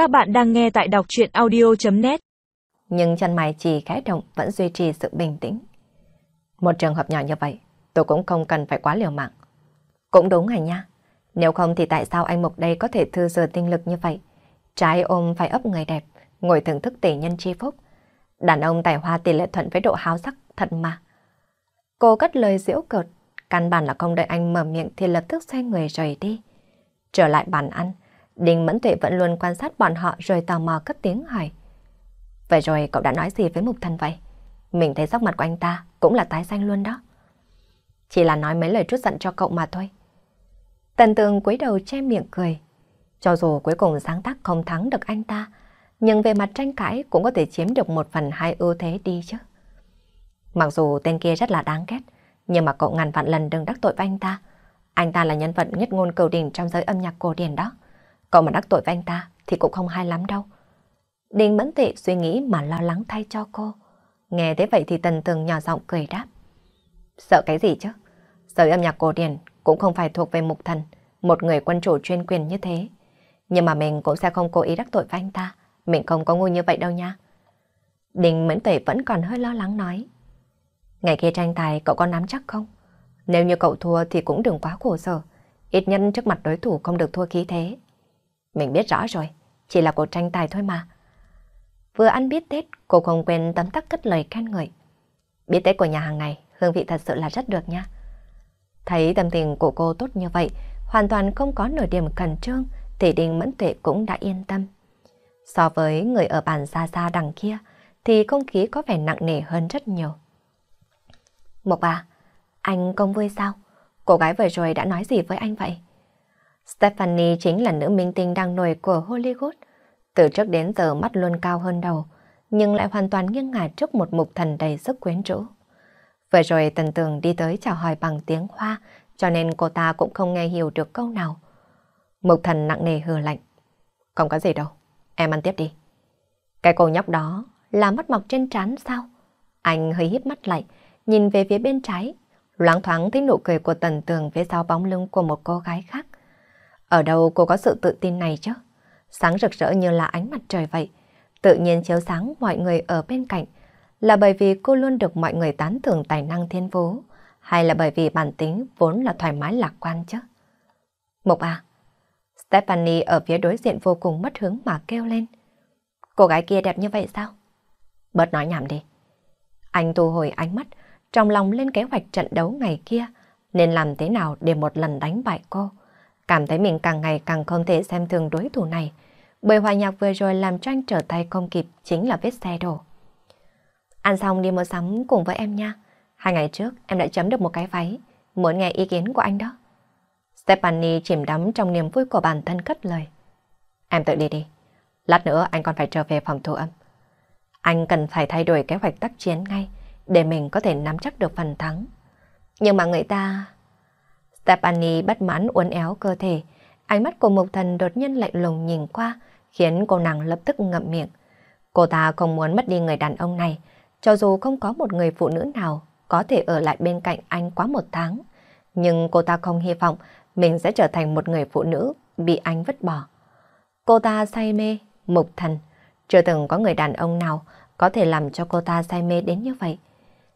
Các bạn đang nghe tại đọc chuyện audio.net Nhưng chân mày chỉ khẽ động vẫn duy trì sự bình tĩnh. Một trường hợp nhỏ như vậy, tôi cũng không cần phải quá liều mạng. Cũng đúng hả nha. Nếu không thì tại sao anh Mục đây có thể thư dừa tinh lực như vậy? Trái ôm phải ấp người đẹp, ngồi thưởng thức tỷ nhân chi phúc. Đàn ông tài hoa tỷ lệ thuận với độ háo sắc thật mà. Cô cất lời diễu cợt, căn bản là không đợi anh mở miệng thì lập tức xoay người rời đi. Trở lại bàn ăn, Đinh Mẫn Tuệ vẫn luôn quan sát bọn họ rồi tò mò cất tiếng hỏi. Vậy rồi cậu đã nói gì với Mục Thần vậy? Mình thấy sắc mặt của anh ta cũng là tái xanh luôn đó. Chỉ là nói mấy lời trút giận cho cậu mà thôi. Tần tường cúi đầu che miệng cười. Cho dù cuối cùng sáng tác không thắng được anh ta, nhưng về mặt tranh cãi cũng có thể chiếm được một phần hai ưu thế đi chứ. Mặc dù tên kia rất là đáng ghét, nhưng mà cậu ngàn vạn lần đừng đắc tội với anh ta. Anh ta là nhân vật nhất ngôn cầu đỉnh trong giới âm nhạc cổ điển đó. Cậu mà đắc tội với anh ta thì cũng không hay lắm đâu. Đình mẫn tệ suy nghĩ mà lo lắng thay cho cô. Nghe thế vậy thì tần tường nhỏ giọng cười đáp. Sợ cái gì chứ? Giới âm nhạc cổ điển cũng không phải thuộc về mục thần, một người quân chủ chuyên quyền như thế. Nhưng mà mình cũng sẽ không cố ý đắc tội với anh ta. Mình không có ngu như vậy đâu nha. Đình Mẫn Tuệ vẫn còn hơi lo lắng nói. Ngày kia tranh tài cậu có nắm chắc không? Nếu như cậu thua thì cũng đừng quá khổ sở. Ít nhất trước mặt đối thủ không được thua khí thế. Mình biết rõ rồi, chỉ là cuộc tranh tài thôi mà. Vừa ăn biết Tết, cô không quên tấm tắc cất lời khen ngợi. Biết Tết của nhà hàng này, hương vị thật sự là rất được nha. Thấy tâm tình của cô tốt như vậy, hoàn toàn không có nửa điểm cần trương, thì Đinh Mẫn Tuệ cũng đã yên tâm. So với người ở bàn xa xa đằng kia, thì không khí có vẻ nặng nề hơn rất nhiều. Mộc bà, anh không vui sao? Cô gái vừa rồi đã nói gì với anh vậy? Stephanie chính là nữ minh tinh đang nổi của Hollywood. Từ trước đến giờ mắt luôn cao hơn đầu, nhưng lại hoàn toàn nghiêng ngả trước một mục thần đầy sức quyến rũ. Vừa rồi Tần Tường đi tới chào hỏi bằng tiếng Hoa, cho nên cô ta cũng không nghe hiểu được câu nào. Mục thần nặng nề hừ lạnh. Không có gì đâu, em ăn tiếp đi. Cái cô nhóc đó là mắt mọc trên trán sao? Anh hơi híp mắt lại, nhìn về phía bên trái, loáng thoáng thấy nụ cười của Tần Tường phía sau bóng lưng của một cô gái khác. Ở đâu cô có sự tự tin này chứ? Sáng rực rỡ như là ánh mặt trời vậy. Tự nhiên chiếu sáng mọi người ở bên cạnh. Là bởi vì cô luôn được mọi người tán thưởng tài năng thiên phú, hay là bởi vì bản tính vốn là thoải mái lạc quan chứ? Mục à, Stephanie ở phía đối diện vô cùng mất hứng mà kêu lên. Cô gái kia đẹp như vậy sao? Bớt nói nhảm đi. Anh thu hồi ánh mắt, trong lòng lên kế hoạch trận đấu ngày kia, nên làm thế nào để một lần đánh bại cô cảm thấy mình càng ngày càng không thể xem thường đối thủ này. Bởi hòa nhạc vừa rồi làm cho anh trở tay không kịp chính là vết xe đổ. Ăn xong đi mua sắm cùng với em nha. Hai ngày trước, em đã chấm được một cái váy. Muốn nghe ý kiến của anh đó. Stephanie chìm đắm trong niềm vui của bản thân cất lời. Em tự đi đi. Lát nữa anh còn phải trở về phòng thu âm. Anh cần phải thay đổi kế hoạch tác chiến ngay để mình có thể nắm chắc được phần thắng. Nhưng mà người ta... Stephanie bất mãn uốn éo cơ thể. Ánh mắt của Mộc Thần đột nhiên lạnh lùng nhìn qua, khiến cô nàng lập tức ngậm miệng. Cô ta không muốn mất đi người đàn ông này, cho dù không có một người phụ nữ nào có thể ở lại bên cạnh anh quá một tháng. Nhưng cô ta không hy vọng mình sẽ trở thành một người phụ nữ bị anh vứt bỏ. Cô ta say mê, mục thần. Chưa từng có người đàn ông nào có thể làm cho cô ta say mê đến như vậy.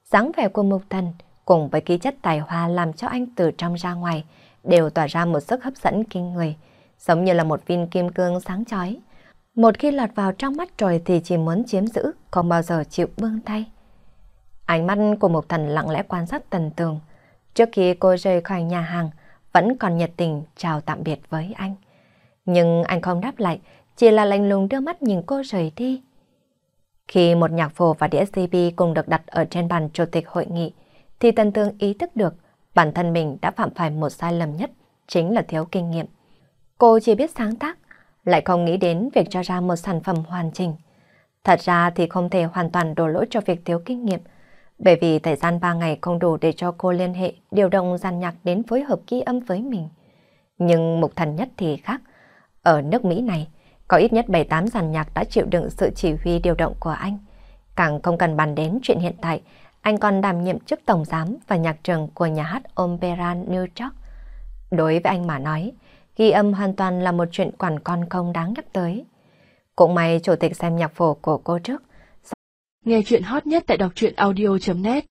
dáng vẻ của mục thần cùng với khí chất tài hoa làm cho anh từ trong ra ngoài đều tỏa ra một sức hấp dẫn kinh người, giống như là một viên kim cương sáng chói. Một khi lọt vào trong mắt rồi thì chỉ muốn chiếm giữ, không bao giờ chịu buông tay. Ánh mắt của một thần lặng lẽ quan sát tần tường. Trước khi cô rời khỏi nhà hàng, vẫn còn nhiệt tình chào tạm biệt với anh. Nhưng anh không đáp lại, chỉ là lạnh lùng đưa mắt nhìn cô rời đi. Khi một nhạc phổ và đĩa CD cùng được đặt ở trên bàn chủ tịch hội nghị, thì Tần Tương ý thức được bản thân mình đã phạm phải một sai lầm nhất, chính là thiếu kinh nghiệm. Cô chỉ biết sáng tác, lại không nghĩ đến việc cho ra một sản phẩm hoàn chỉnh. Thật ra thì không thể hoàn toàn đổ lỗi cho việc thiếu kinh nghiệm, bởi vì thời gian 3 ngày không đủ để cho cô liên hệ điều động dàn nhạc đến phối hợp ghi âm với mình. Nhưng mục thần nhất thì khác. Ở nước Mỹ này, có ít nhất 7-8 dàn nhạc đã chịu đựng sự chỉ huy điều động của anh. Càng không cần bàn đến chuyện hiện tại, anh còn đảm nhiệm chức tổng giám và nhạc trưởng của nhà hát Opera New York. Đối với anh mà nói, ghi âm hoàn toàn là một chuyện quản con không đáng nhắc tới. Cũng may chủ tịch xem nhạc phổ của cô trước. Nghe chuyện hot nhất tại đọc truyện audio.net